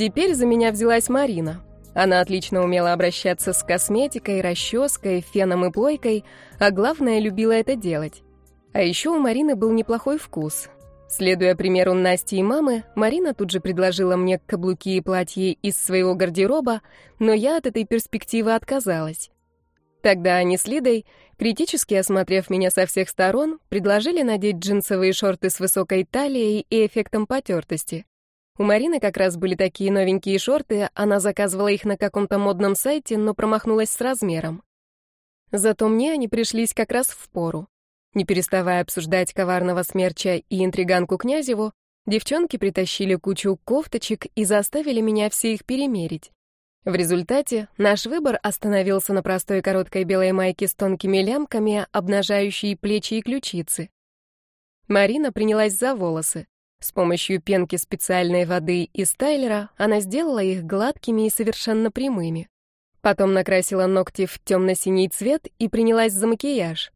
Теперь за меня взялась Марина. Она отлично умела обращаться с косметикой, расческой, феном и плойкой, а главное, любила это делать. А еще у Марины был неплохой вкус. Следуя примеру Насти и мамы, Марина тут же предложила мне каблуки и платье из своего гардероба, но я от этой перспективы отказалась. Тогда они с Лидой, критически осмотрев меня со всех сторон, предложили надеть джинсовые шорты с высокой талией и эффектом потертости. У Марины как раз были такие новенькие шорты, она заказывала их на каком-то модном сайте, но промахнулась с размером. Зато мне они пришлись как раз в пору. Не переставая обсуждать коварного смерча и интриганку Князеву, девчонки притащили кучу кофточек и заставили меня все их перемерить. В результате наш выбор остановился на простой короткой белой майке с тонкими лямками, обнажающей плечи и ключицы. Марина принялась за волосы. С помощью пенки специальной воды и стайлера она сделала их гладкими и совершенно прямыми. Потом накрасила ногти в темно-синий цвет и принялась за макияж.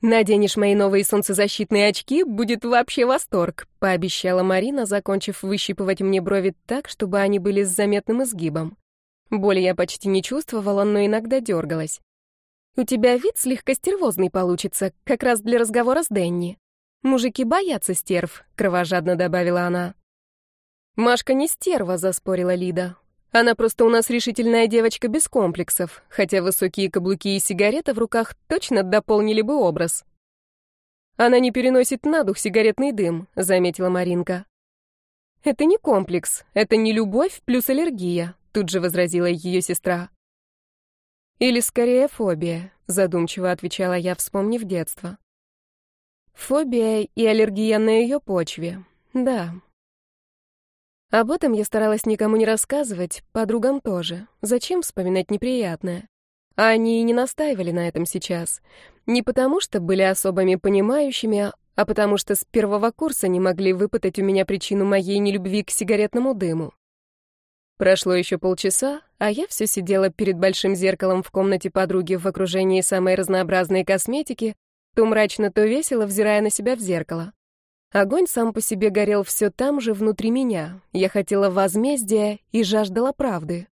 «Наденешь мои новые солнцезащитные очки, будет вообще восторг», — пообещала Марина, закончив выщипывать мне брови так, чтобы они были с заметным изгибом. Боли я почти не чувствовала, но иногда дергалась. «У тебя вид слегка стервозный получится, как раз для разговора с Дэнни. Мужики боятся стерв, кровожадно добавила она. Машка не стерва, заспорила Лида. Она просто у нас решительная девочка без комплексов, хотя высокие каблуки и сигарета в руках точно дополнили бы образ. Она не переносит на дух сигаретный дым, заметила Маринка. Это не комплекс, это не любовь плюс аллергия, тут же возразила ее сестра. Или скорее фобия, задумчиво отвечала я, вспомнив детство. Фобия и аллергия на ее почве. Да. Об этом я старалась никому не рассказывать, подругам тоже. Зачем вспоминать неприятное? Они и не настаивали на этом сейчас. Не потому, что были особыми понимающими, а потому что с первого курса не могли выпытать у меня причину моей нелюбви к сигаретному дыму. Прошло еще полчаса, а я все сидела перед большим зеркалом в комнате подруги в окружении самой разнообразной косметики, то мрачно, то весело, взирая на себя в зеркало. Огонь сам по себе горел все там же, внутри меня. Я хотела возмездия и жаждала правды.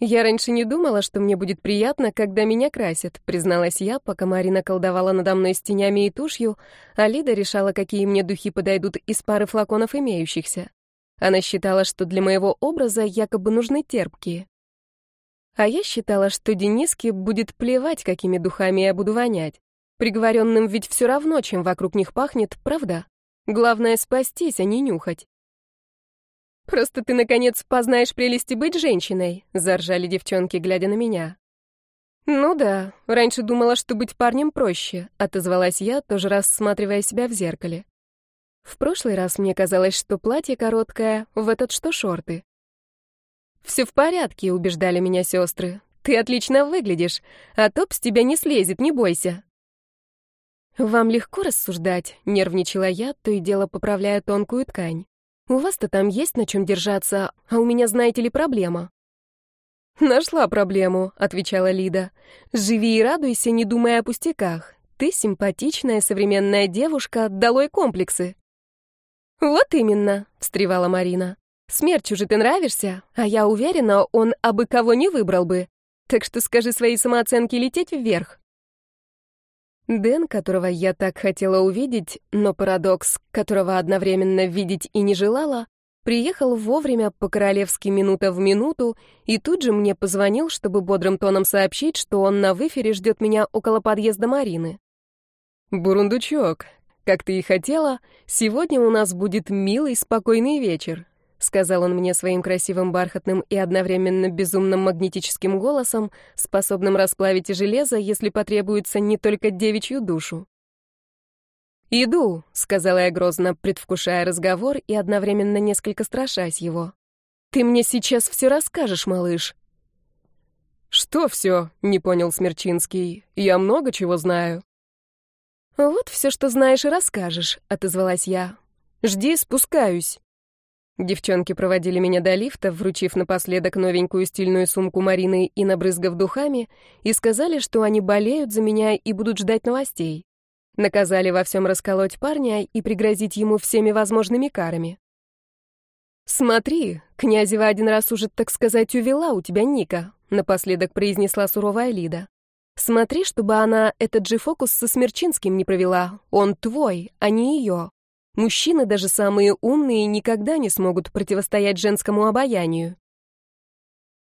«Я раньше не думала, что мне будет приятно, когда меня красят», призналась я, пока Марина колдовала надо мной с тенями и тушью, а Лида решала, какие мне духи подойдут из пары флаконов имеющихся. Она считала, что для моего образа якобы нужны терпкие. А я считала, что Дениске будет плевать, какими духами я буду вонять. Приговоренным ведь все равно, чем вокруг них пахнет, правда? Главное — спастись, а не нюхать. «Просто ты, наконец, познаешь прелести быть женщиной», — заржали девчонки, глядя на меня. «Ну да, раньше думала, что быть парнем проще», — отозвалась я, тоже рассматривая себя в зеркале. В прошлый раз мне казалось, что платье короткое, в этот что шорты. «Все в порядке», — убеждали меня сестры. «Ты отлично выглядишь, а топ с тебя не слезет, не бойся». «Вам легко рассуждать», — нервничала я, то и дело поправляя тонкую ткань. «У вас-то там есть на чем держаться, а у меня, знаете ли, проблема». «Нашла проблему», — отвечала Лида. «Живи и радуйся, не думая о пустяках. Ты симпатичная современная девушка, долой комплексы». «Вот именно», — встревала Марина. «Смерчу же ты нравишься, а я уверена, он абы кого не выбрал бы. Так что скажи своей самооценке лететь вверх». Дэн, которого я так хотела увидеть, но парадокс, которого одновременно видеть и не желала, приехал вовремя по-королевски минута в минуту и тут же мне позвонил, чтобы бодрым тоном сообщить, что он на выфере ждет меня около подъезда Марины. «Бурундучок, как ты и хотела, сегодня у нас будет милый, спокойный вечер. — сказал он мне своим красивым бархатным и одновременно безумным магнетическим голосом, способным расплавить железо, если потребуется не только девичью душу. «Иду», — сказала я грозно, предвкушая разговор и одновременно несколько страшась его. «Ты мне сейчас все расскажешь, малыш». «Что все?» — не понял Смерчинский. «Я много чего знаю». «Вот все, что знаешь и расскажешь», — отозвалась я. «Жди, спускаюсь». Девчонки проводили меня до лифта, вручив напоследок новенькую стильную сумку Марины и набрызгав духами, и сказали, что они болеют за меня и будут ждать новостей. Наказали во всем расколоть парня и пригрозить ему всеми возможными карами. «Смотри, князева один раз уже, так сказать, увела у тебя Ника», — напоследок произнесла суровая Лида. «Смотри, чтобы она этот же фокус со Смерчинским не провела. Он твой, а не ее. Мужчины, даже самые умные, никогда не смогут противостоять женскому обаянию».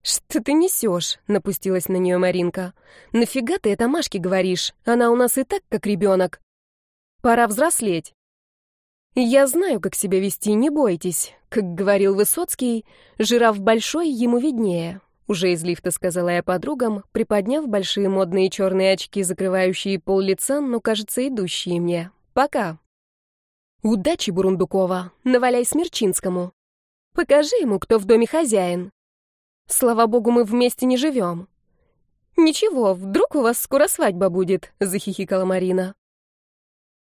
«Что ты несешь?» — напустилась на нее Маринка. «Нафига ты это Машке говоришь? Она у нас и так как ребенок. Пора взрослеть». «Я знаю, как себя вести, не бойтесь. Как говорил Высоцкий, жираф большой, ему виднее». Уже из лифта сказала я подругам, приподняв большие модные черные очки, закрывающие пол лица, но, кажется, идущие мне. «Пока». «Удачи, Бурундукова. Наваляй Смерчинскому. Покажи ему, кто в доме хозяин. Слава богу, мы вместе не живем». «Ничего, вдруг у вас скоро свадьба будет», — захихикала Марина.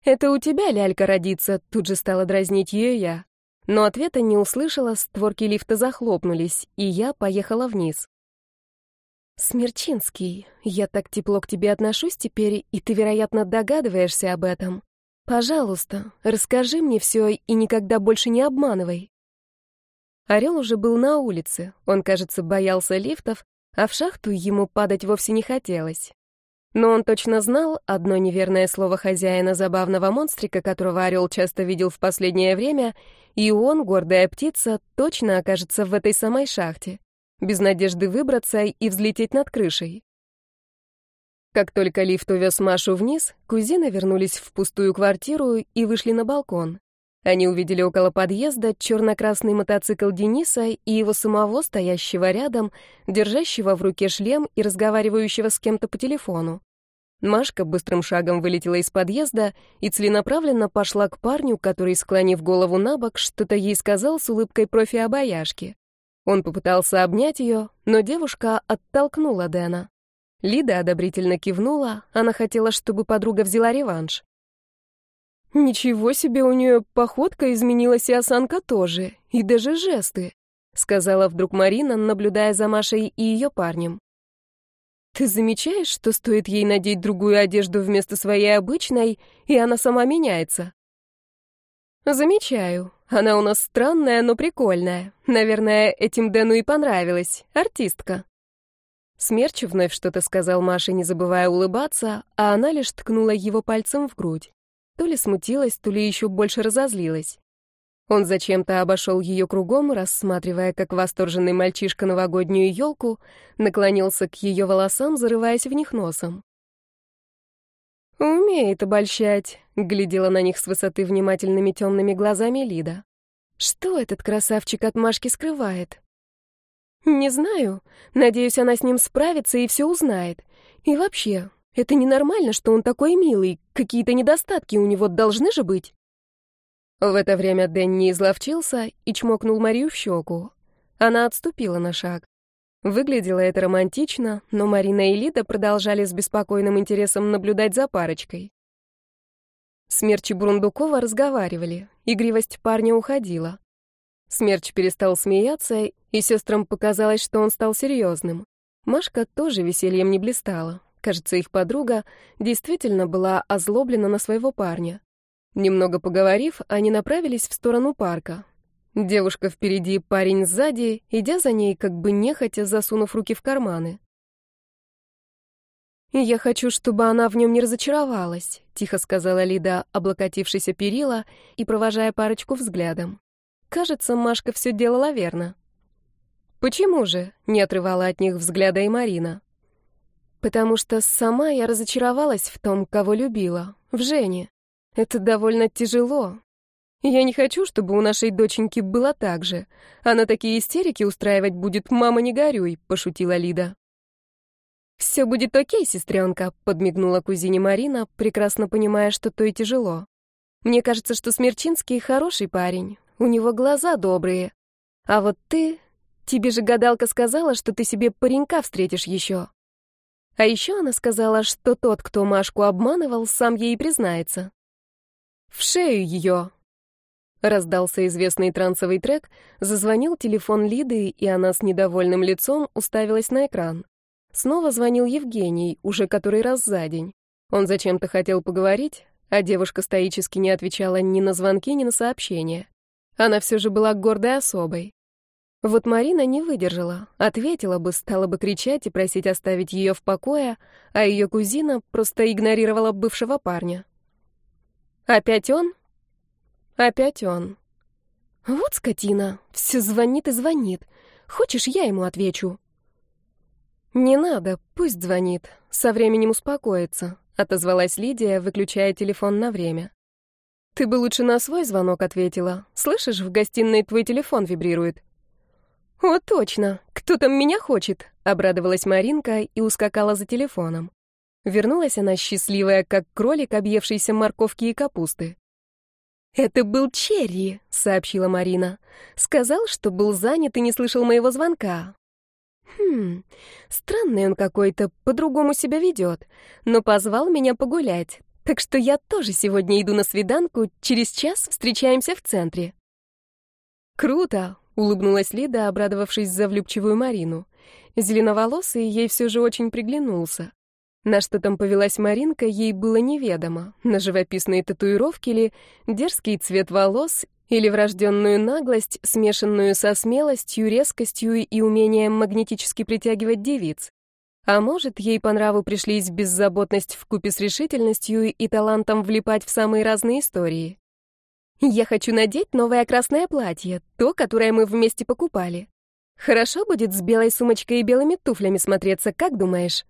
«Это у тебя лялька родится», — тут же стала дразнить ее я. Но ответа не услышала, створки лифта захлопнулись, и я поехала вниз. «Смерчинский, я так тепло к тебе отношусь теперь, и ты, вероятно, догадываешься об этом. Пожалуйста, расскажи мне все и никогда больше не обманывай». Орел уже был на улице, он, кажется, боялся лифтов, а в шахту ему падать вовсе не хотелось. Но он точно знал одно неверное слово хозяина забавного монстрика, которого орел часто видел в последнее время, и он, гордая птица, точно окажется в этой самой шахте, без надежды выбраться и взлететь над крышей. Как только лифт увез Машу вниз, кузины вернулись в пустую квартиру и вышли на балкон. Они увидели около подъезда черно-красный мотоцикл Дениса и его самого, стоящего рядом, держащего в руке шлем и разговаривающего с кем-то по телефону. Машка быстрым шагом вылетела из подъезда и целенаправленно пошла к парню, который, склонив голову на бок, что-то ей сказал с улыбкой профи-обаяшки. Он попытался обнять ее, но девушка оттолкнула Дэна. Лида одобрительно кивнула, она хотела, чтобы подруга взяла реванш. «Ничего себе, у нее походка изменилась и осанка тоже, и даже жесты», сказала вдруг Марина, наблюдая за Машей и ее парнем. «Ты замечаешь, что стоит ей надеть другую одежду вместо своей обычной, и она сама меняется?» «Замечаю. Она у нас странная, но прикольная. Наверное, этим Дэну и понравилась. Артистка». Смерч вновь что-то сказал Маше, не забывая улыбаться, а она лишь ткнула его пальцем в грудь. То ли смутилась, то ли еще больше разозлилась. Он зачем-то обошел ее кругом, рассматривая, как восторженный мальчишка новогоднюю елку, наклонился к ее волосам, зарываясь в них носом. «Умеет обольщать», — глядела на них с высоты внимательными темными глазами Лида. «Что этот красавчик от Машки скрывает?» «Не знаю. Надеюсь, она с ним справится и все узнает. И вообще, это ненормально, что он такой милый. Какие-то недостатки у него должны же быть. В это время Дэнни изловчился и чмокнул Марию в щеку. Она отступила на шаг. Выглядело это романтично, но Марина и Лида продолжали с беспокойным интересом наблюдать за парочкой. Смерч и Бурундукова разговаривали, игривость парня уходила. Смерч перестал смеяться, и сестрам показалось, что он стал серьезным. Машка тоже весельем не блистала. Кажется, их подруга действительно была озлоблена на своего парня. Немного поговорив, они направились в сторону парка. Девушка впереди, парень сзади, идя за ней, как бы нехотя, засунув руки в карманы. «Я хочу, чтобы она в нем не разочаровалась», — тихо сказала Лида, облокотившись о перила и провожая парочку взглядом. «Кажется, Машка все делала верно». «Почему же?» — не отрывала от них взгляда и Марина. Потому что сама я разочаровалась в том, кого любила, в Жене. Это довольно тяжело. Я не хочу, чтобы у нашей доченьки было так же. Она такие истерики устраивать будет, мама, не горюй, пошутила Лида. «Все будет окей, сестренка», — подмигнула кузине Марина, прекрасно понимая, что то и тяжело. «Мне кажется, что Смерчинский хороший парень, у него глаза добрые. А вот ты... Тебе же гадалка сказала, что ты себе паренька встретишь еще. А еще она сказала, что тот, кто Машку обманывал, сам ей признается. «В шею ее!» Раздался известный трансовый трек, зазвонил телефон Лиды, и она с недовольным лицом уставилась на экран. Снова звонил Евгений, уже который раз за день. Он зачем-то хотел поговорить, а девушка стоически не отвечала ни на звонки, ни на сообщения. Она все же была гордой особой. Вот Марина не выдержала, ответила бы, стала бы кричать и просить оставить ее в покое, а ее кузина просто игнорировала бывшего парня. Опять он? Опять он. Вот скотина, все звонит и звонит. Хочешь, я ему отвечу? Не надо, пусть звонит, со временем успокоится, отозвалась Лидия, выключая телефон на время. Ты бы лучше на свой звонок ответила. Слышишь, в гостиной твой телефон вибрирует. «О, точно! Кто там меня хочет?» — обрадовалась Маринка и ускакала за телефоном. Вернулась она счастливая, как кролик, объевшийся морковки и капусты. «Это был Черри», — сообщила Марина. «Сказал, что был занят и не слышал моего звонка. Хм, странный он какой-то, по-другому себя ведет, но позвал меня погулять, так что я тоже сегодня иду на свиданку, через час встречаемся в центре». «Круто!» Улыбнулась Лида, обрадовавшись за влюбчивую Марину. Зеленоволосый ей все же очень приглянулся. На что там повелась Маринка, ей было неведомо. На живописные татуировки ли, дерзкий цвет волос или врожденную наглость, смешанную со смелостью, резкостью и умением магнетически притягивать девиц. А может, ей по нраву пришлись беззаботность вкупе с решительностью и талантом влипать в самые разные истории. Я хочу надеть новое красное платье, то, которое мы вместе покупали. Хорошо будет с белой сумочкой и белыми туфлями смотреться, как думаешь?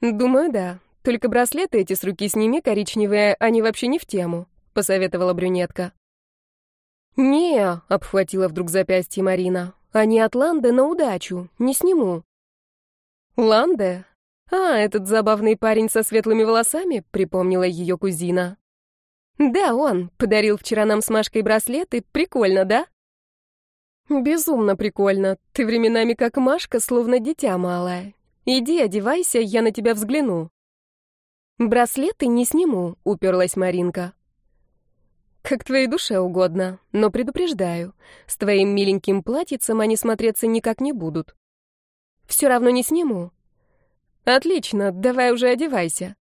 Думаю, да. Только браслеты эти с руки сними, коричневые, они вообще не в тему, посоветовала брюнетка. Не, обхватила вдруг запястье Марина. Они от Ланды на удачу, не сниму. Ланде? А, этот забавный парень со светлыми волосами, припомнила ее кузина. «Да, он. Подарил вчера нам с Машкой браслеты. Прикольно, да?» «Безумно прикольно. Ты временами как Машка, словно дитя малое. Иди, одевайся, я на тебя взгляну». «Браслеты не сниму», — уперлась Маринка. «Как твоей душе угодно, но предупреждаю, с твоим миленьким платьицем они смотреться никак не будут. Все равно не сниму». «Отлично, давай уже одевайся».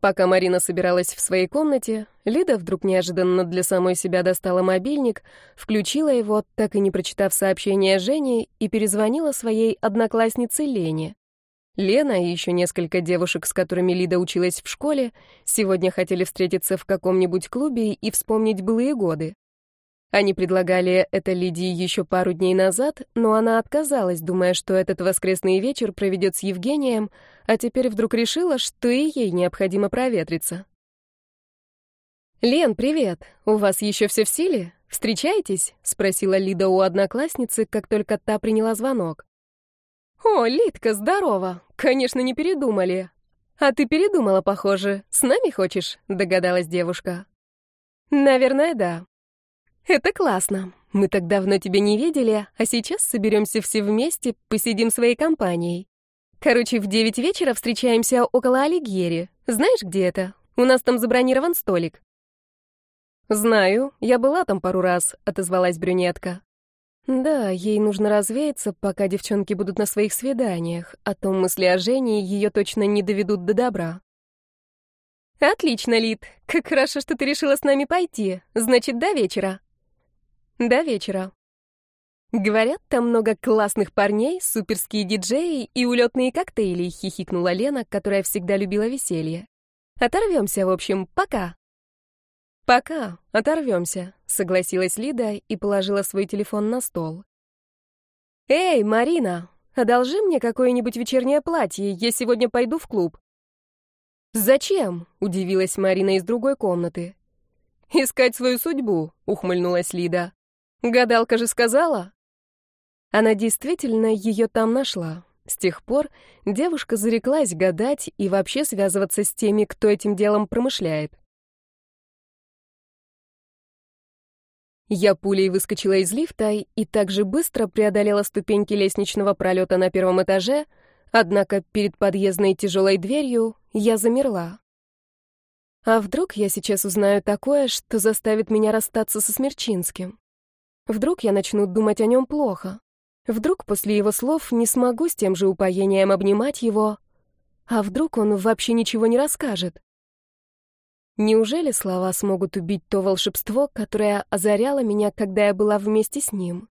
Пока Марина собиралась в своей комнате, Лида вдруг неожиданно для самой себя достала мобильник, включила его, так и не прочитав сообщение Жени, и перезвонила своей однокласснице Лене. Лена и еще несколько девушек, с которыми Лида училась в школе, сегодня хотели встретиться в каком-нибудь клубе и вспомнить былые годы. Они предлагали это Лидии еще пару дней назад, но она отказалась, думая, что этот воскресный вечер проведет с Евгением, а теперь вдруг решила, что и ей необходимо проветриться. «Лен, привет! У вас еще все в силе? Встречаетесь?» — спросила Лида у одноклассницы, как только та приняла звонок. «О, Лидка, здорово! Конечно, не передумали. А ты передумала, похоже. С нами хочешь?» — догадалась девушка. «Наверное, да. «Это классно. Мы так давно тебя не видели, а сейчас соберемся все вместе, посидим своей компанией. Короче, в девять вечера встречаемся около Алигьери. Знаешь, где это? У нас там забронирован столик». «Знаю, я была там пару раз», — отозвалась брюнетка. «Да, ей нужно развеяться, пока девчонки будут на своих свиданиях, а то мысли о Жене ее точно не доведут до добра». «Отлично, Лид. Как хорошо, что ты решила с нами пойти. Значит, до вечера». До вечера. Говорят, там много классных парней, суперские диджеи и улетные коктейли, хихикнула Лена, которая всегда любила веселье. Оторвемся, в общем, пока. Пока, оторвемся, согласилась Лида и положила свой телефон на стол. Эй, Марина, одолжи мне какое-нибудь вечернее платье, я сегодня пойду в клуб. Зачем? удивилась Марина из другой комнаты. Искать свою судьбу, ухмыльнулась Лида. Гадалка же сказала. Она действительно ее там нашла. С тех пор девушка зареклась гадать и вообще связываться с теми, кто этим делом промышляет. Я пулей выскочила из лифта и так же быстро преодолела ступеньки лестничного пролета на первом этаже, однако перед подъездной тяжелой дверью я замерла. А вдруг я сейчас узнаю такое, что заставит меня расстаться со Смерчинским? Вдруг я начну думать о нем плохо. Вдруг после его слов не смогу с тем же упоением обнимать его. А вдруг он вообще ничего не расскажет? Неужели слова смогут убить то волшебство, которое озаряло меня, когда я была вместе с ним?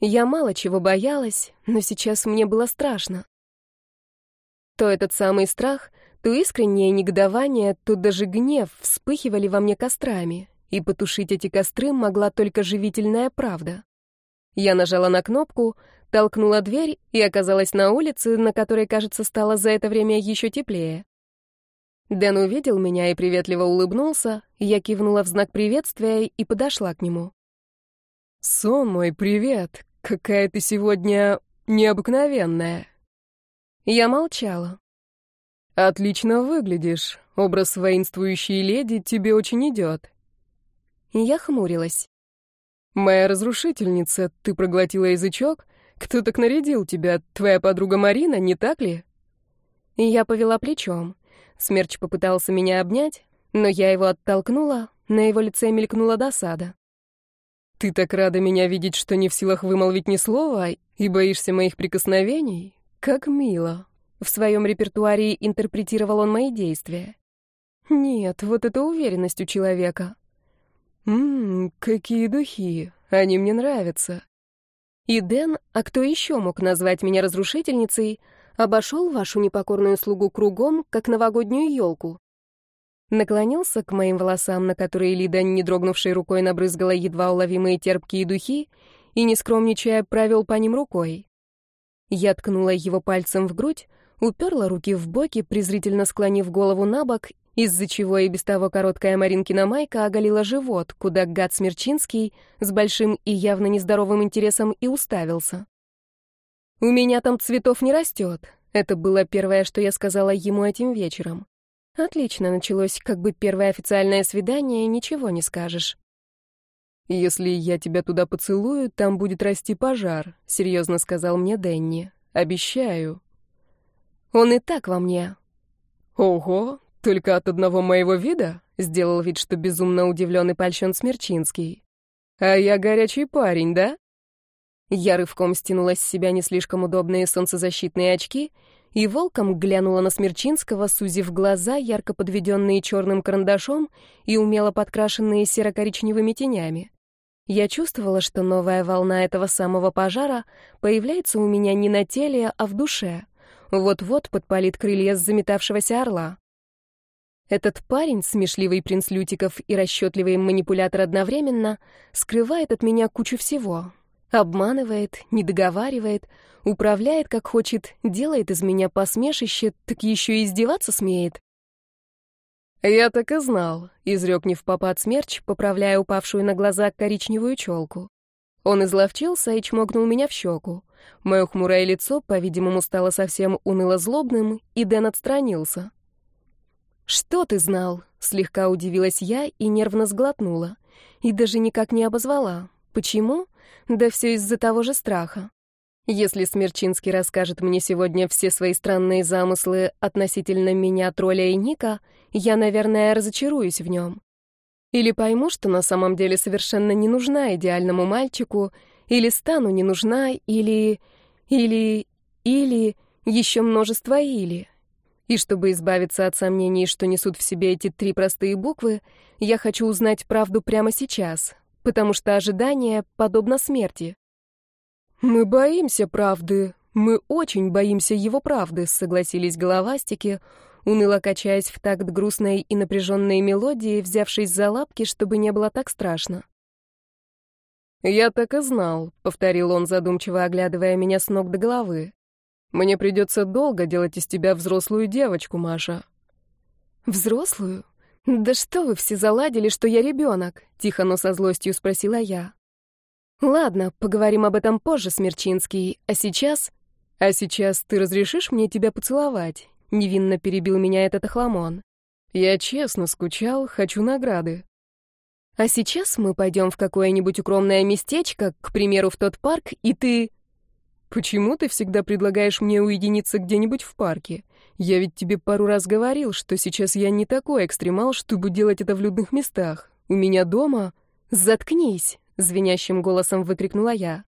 Я мало чего боялась, но сейчас мне было страшно. То этот самый страх, то искреннее негодование, то даже гнев вспыхивали во мне кострами, и потушить эти костры могла только живительная правда. Я нажала на кнопку, толкнула дверь и оказалась на улице, на которой, кажется, стало за это время еще теплее. Дэн увидел меня и приветливо улыбнулся, я кивнула в знак приветствия и подошла к нему. «Сон мой, привет! Какая ты сегодня необыкновенная!» Я молчала. «Отлично выглядишь. Образ воинствующей леди тебе очень идет». Я хмурилась. «Моя разрушительница, ты проглотила язычок? Кто так нарядил тебя? Твоя подруга Марина, не так ли?» Я повела плечом. Смерч попытался меня обнять, но я его оттолкнула, на его лице мелькнула досада. «Ты так рада меня видеть, что не в силах вымолвить ни слова и боишься моих прикосновений? Как мило!» В своем репертуаре интерпретировал он мои действия. Нет, вот это уверенность у человека. «Ммм, какие духи! Они мне нравятся!» И Дэн, а кто еще мог назвать меня разрушительницей, обошел вашу непокорную слугу кругом, как новогоднюю елку. Наклонился к моим волосам, на которые Лида, не дрогнувшей рукой, набрызгала едва уловимые терпкие духи, и, не скромничая, провел по ним рукой. Я ткнула его пальцем в грудь, уперла руки в боки, презрительно склонив голову на бок, из-за чего и без того короткая Маринкина майка оголила живот, куда гад Смерчинский с большим и явно нездоровым интересом и уставился. «У меня там цветов не растет». Это было первое, что я сказала ему этим вечером. Отлично началось, как бы первое официальное свидание, ничего не скажешь. «Если я тебя туда поцелую, там будет расти пожар», — серьезно сказал мне Дэнни. «Обещаю». «Он и так во мне». «Ого, только от одного моего вида?» — сделал вид, что безумно удивлен и польщен Смерчинский. «А я горячий парень, да?» Я рывком стянула с себя не слишком удобные солнцезащитные очки и волком глянула на Смерчинского, сузив глаза, ярко подведенные черным карандашом и умело подкрашенные серо-коричневыми тенями. Я чувствовала, что новая волна этого самого пожара появляется у меня не на теле, а в душе. Вот-вот подпалит крылья с заметавшегося орла. Этот парень, смешливый принц Лютиков и расчетливый манипулятор одновременно, скрывает от меня кучу всего. Обманывает, не договаривает, управляет как хочет, делает из меня посмешище, так еще и издеваться смеет. «Я так и знал», — изрек не в попад смерч, поправляя упавшую на глаза коричневую челку. Он изловчился и чмокнул меня в щеку. Мое хмурое лицо, по-видимому, стало совсем уныло-злобным, и Дэн отстранился. «Что ты знал?» — слегка удивилась я и нервно сглотнула. И даже никак не обозвала. Почему? Да все из-за того же страха. Если Смерчинский расскажет мне сегодня все свои странные замыслы относительно меня, тролля и Ника, я, наверное, разочаруюсь в нем. Или пойму, что на самом деле совершенно не нужна идеальному мальчику, или стану не нужна, или... или... или... еще множество «или». И чтобы избавиться от сомнений, что несут в себе эти три простые буквы, я хочу узнать правду прямо сейчас, потому что ожидание подобно смерти. «Мы боимся правды, мы очень боимся его правды», — согласились головастики, уныло качаясь в такт грустной и напряженной мелодии, взявшись за лапки, чтобы не было так страшно. «Я так и знал», — повторил он, задумчиво оглядывая меня с ног до головы. «Мне придется долго делать из тебя взрослую девочку, Маша». «Взрослую? «Да что вы все заладили, что я ребенок?» — тихо, но со злостью спросила я. «Ладно, поговорим об этом позже, Смерчинский, а сейчас...» «А сейчас ты разрешишь мне тебя поцеловать?» — невинно перебил меня этот охламон. «Я честно скучал, хочу награды». «А сейчас мы пойдем в какое-нибудь укромное местечко, к примеру, в тот парк, и ты...» «Почему ты всегда предлагаешь мне уединиться где-нибудь в парке? Я ведь тебе пару раз говорил, что сейчас я не такой экстремал, чтобы делать это в людных местах. У меня дома...» «Заткнись!» — звенящим голосом выкрикнула я.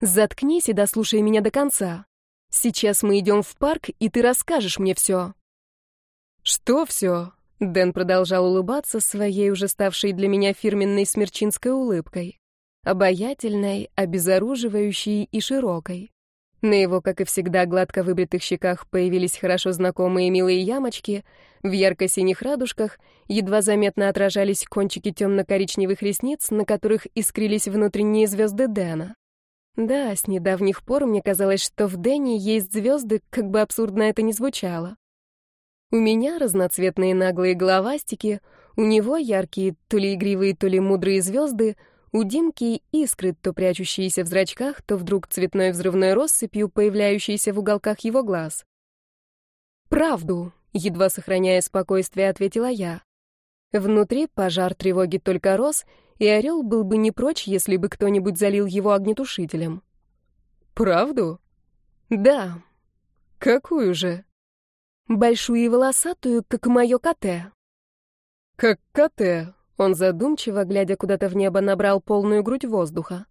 «Заткнись и дослушай меня до конца. Сейчас мы идем в парк, и ты расскажешь мне все». «Что все?» Дэн продолжал улыбаться своей уже ставшей для меня фирменной смерчинской улыбкой. Обаятельной, обезоруживающей и широкой. На его, как и всегда, гладко выбритых щеках появились хорошо знакомые милые ямочки, в ярко-синих радужках едва заметно отражались кончики темно-коричневых ресниц, на которых искрились внутренние звезды Дэна. Да, с недавних пор мне казалось, что в Дэне есть звезды, как бы абсурдно это ни звучало. У меня разноцветные наглые головастики, у него яркие то ли игривые, то ли мудрые звезды — у Димки искры, то прячущиеся в зрачках, то вдруг цветной взрывной россыпью, появляющиеся в уголках его глаз. «Правду», — едва сохраняя спокойствие, ответила я. Внутри пожар тревоги только рос, и орел был бы не прочь, если бы кто-нибудь залил его огнетушителем. «Правду?» «Да». «Какую же?» «Большую и волосатую, как мое коте». «Как коте», он задумчиво, глядя куда-то в небо, набрал полную грудь воздуха.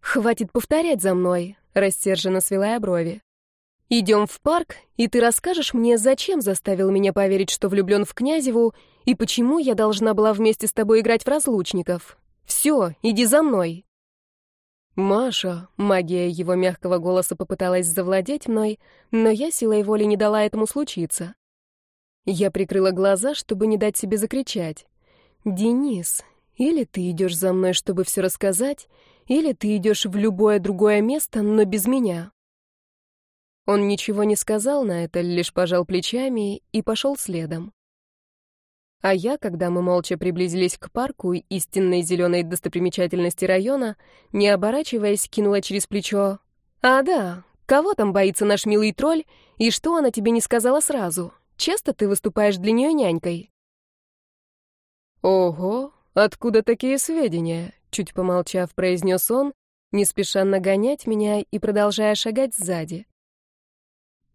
«Хватит повторять за мной», — рассерженно свела я брови. «Идем в парк, и ты расскажешь мне, зачем заставил меня поверить, что влюблен в Князеву, и почему я должна была вместе с тобой играть в разлучников. Все, иди за мной». «Маша», — магия его мягкого голоса попыталась завладеть мной, но я силой воли не дала этому случиться. Я прикрыла глаза, чтобы не дать себе закричать. «Денис, или ты идешь за мной, чтобы все рассказать, или ты идешь в любое другое место, но без меня». Он ничего не сказал на это, лишь пожал плечами и пошел следом. А я, когда мы молча приблизились к парку истинной зеленой достопримечательности района, не оборачиваясь, кинула через плечо. «А да, кого там боится наш милый тролль, и что она тебе не сказала сразу? Часто ты выступаешь для нее нянькой?» «Ого, откуда такие сведения?» — чуть помолчав, произнес он, не спеша нагонять меня и продолжая шагать сзади.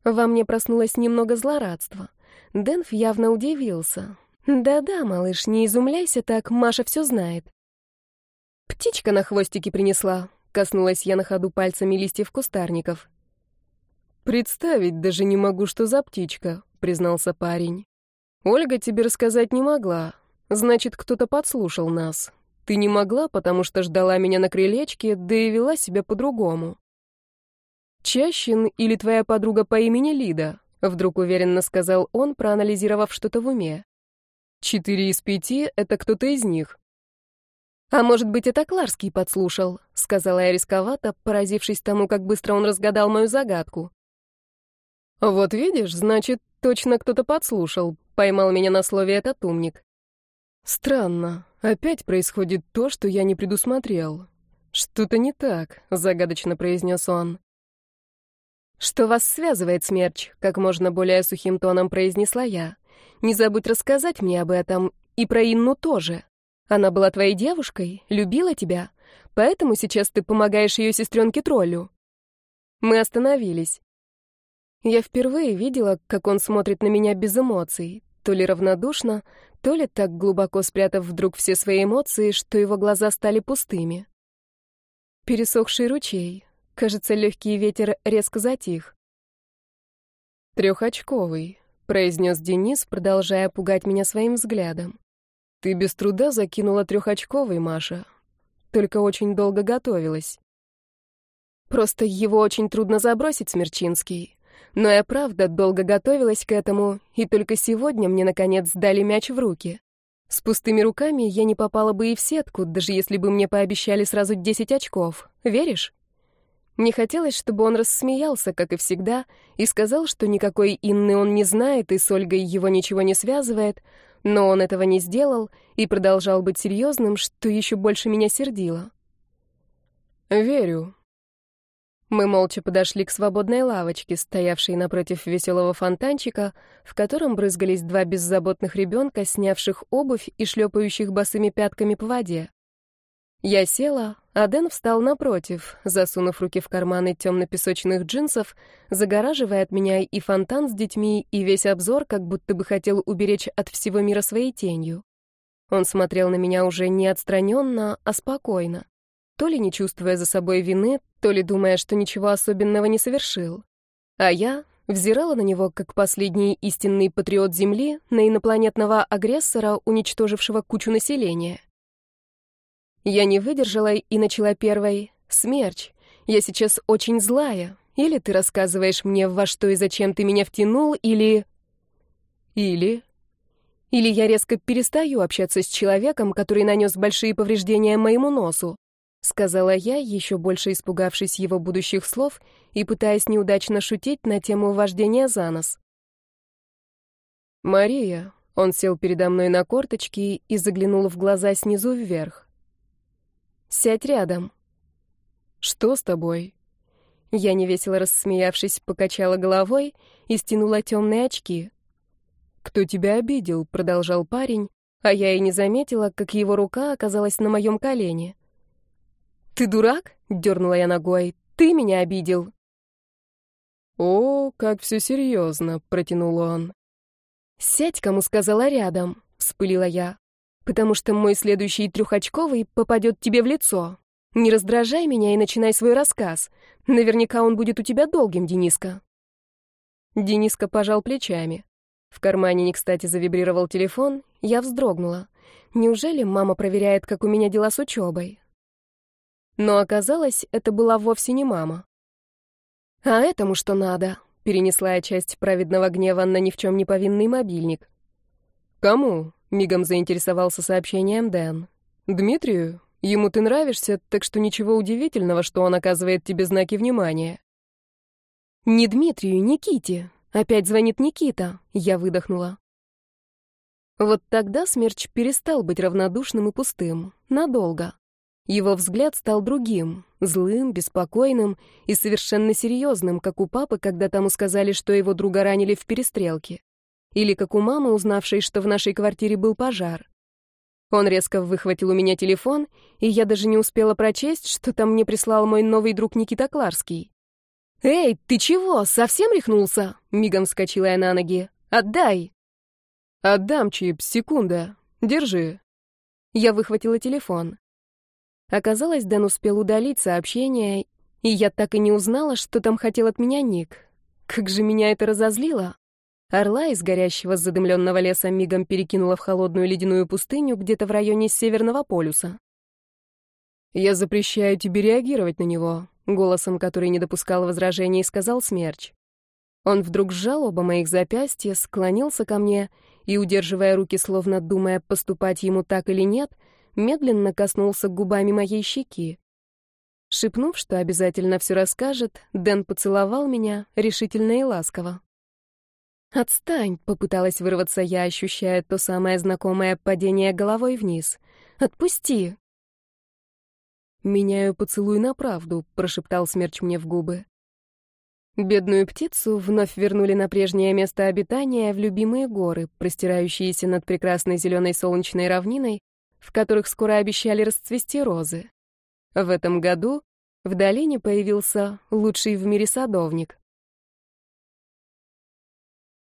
Во мне проснулось немного злорадства. Дэнф явно удивился. «Да-да, малыш, не изумляйся так, Маша все знает». «Птичка на хвостике принесла», — коснулась я на ходу пальцами листьев кустарников. «Представить даже не могу, что за птичка», — признался парень. «Ольга тебе рассказать не могла, Значит, кто-то подслушал нас. Ты не могла, потому что ждала меня на крылечке, да и вела себя по-другому. Чащин или твоя подруга по имени Лида, вдруг уверенно сказал он, проанализировав что-то в уме. Четыре из пяти — это кто-то из них. «А может быть, это Кларский подслушал», — сказала я рисковато, поразившись тому, как быстро он разгадал мою загадку. «Вот видишь, значит, точно кто-то подслушал», — поймал меня на слове этот умник. Странно. Опять происходит то, что я не предусмотрел. Что-то не так, загадочно произнес он. Что вас связывает, Смерч? Как можно более сухим тоном произнесла я. Не забудь рассказать мне об этом и про Инну тоже. Она была твоей девушкой, любила тебя, поэтому сейчас ты помогаешь ее сестренке троллю. Мы остановились. Я впервые видела, как он смотрит на меня без эмоций, то ли равнодушно, то ли так глубоко спрятав вдруг все свои эмоции, что его глаза стали пустыми. Пересохший ручей. Кажется, легкий ветер резко затих. «Трехочковый», — произнес Денис, продолжая пугать меня своим взглядом. «Ты без труда закинула трехочковый, Маша. Только очень долго готовилась». «Просто его очень трудно забросить, Смерчинский. Но я правда долго готовилась к этому, и только сегодня мне, наконец, дали мяч в руки. С пустыми руками я не попала бы и в сетку, даже если бы мне пообещали сразу 10 очков. Веришь? Мне хотелось, чтобы он рассмеялся, как и всегда, и сказал, что никакой Инны он не знает, и с Ольгой его ничего не связывает, но он этого не сделал и продолжал быть серьезным, что еще больше меня сердило. «Верю», мы молча подошли к свободной лавочке, стоявшей напротив веселого фонтанчика, в котором брызгались два беззаботных ребенка, снявших обувь и шлепающих босыми пятками по воде. Я села, а Дэн встал напротив, засунув руки в карманы темно-песочных джинсов, загораживая от меня и фонтан с детьми, и весь обзор, как будто бы хотел уберечь от всего мира своей тенью. Он смотрел на меня уже не отстраненно, а спокойно то ли не чувствуя за собой вины, то ли думая, что ничего особенного не совершил. А я взирала на него, как последний истинный патриот Земли, на инопланетного агрессора, уничтожившего кучу населения. Я не выдержала и начала первой. «Смерч, я сейчас очень злая. Или ты рассказываешь мне, во что и зачем ты меня втянул, или...» «Или...» «Или я резко перестаю общаться с человеком, который нанес большие повреждения моему носу сказала я, еще больше испугавшись его будущих слов и пытаясь неудачно шутить на тему вождения за нос. «Мария», — он сел передо мной на корточки и заглянул в глаза снизу вверх. «Сядь рядом». «Что с тобой?» Я, невесело рассмеявшись, покачала головой и стянула темные очки. «Кто тебя обидел?» — продолжал парень, а я и не заметила, как его рука оказалась на моем колене. «Ты дурак?» — дернула я ногой. «Ты меня обидел». «О, как все серьезно», — протянул он. «Сядь, кому сказала рядом», — вспылила я. «Потому что мой следующий трехочковый попадет тебе в лицо. Не раздражай меня и начинай свой рассказ. Наверняка он будет у тебя долгим, Дениска». Дениска пожал плечами. В кармане не кстати завибрировал телефон, я вздрогнула. Неужели мама проверяет, как у меня дела с учебой? Но оказалось, это была вовсе не мама. «А этому что надо?» — перенесла я часть праведного гнева на ни в чем не повинный мобильник. «Кому?» — мигом заинтересовался сообщением Дэн. «Дмитрию? Ему ты нравишься, так что ничего удивительного, что он оказывает тебе знаки внимания». «Не Дмитрию, Никите. Опять звонит Никита», — я выдохнула. Вот тогда Смерч перестал быть равнодушным и пустым. Надолго. Его взгляд стал другим, злым, беспокойным и совершенно серьезным, как у папы, когда тому сказали, что его друга ранили в перестрелке. Или как у мамы, узнавшей, что в нашей квартире был пожар. Он резко выхватил у меня телефон, и я даже не успела прочесть, что там мне прислал мой новый друг Никита Кларский. «Эй, ты чего, совсем рехнулся?» — мигом вскочила я на ноги. «Отдай!» «Отдам, Чип, секунда. Держи». Я выхватила телефон. Оказалось, Дэн успел удалить сообщение, и я так и не узнала, что там хотел от меня Ник. Как же меня это разозлило. Орла из горящего задымленного леса мигом перекинула в холодную ледяную пустыню где-то в районе Северного полюса. «Я запрещаю тебе реагировать на него», — голосом, который не допускал возражений, сказал Смерч. Он вдруг сжал оба моих запястья, склонился ко мне и, удерживая руки, словно думая, поступать ему так или нет, — медленно коснулся губами моей щеки. Шепнув, что обязательно все расскажет, Дэн поцеловал меня решительно и ласково. «Отстань!» — попыталась вырваться я, ощущая то самое знакомое падение головой вниз. «Отпусти!» «Меняю поцелуй на правду», — прошептал смерч мне в губы. Бедную птицу вновь вернули на прежнее место обитания в любимые горы, простирающиеся над прекрасной зеленой солнечной равниной, в которых скоро обещали расцвести розы. В этом году в долине появился лучший в мире садовник.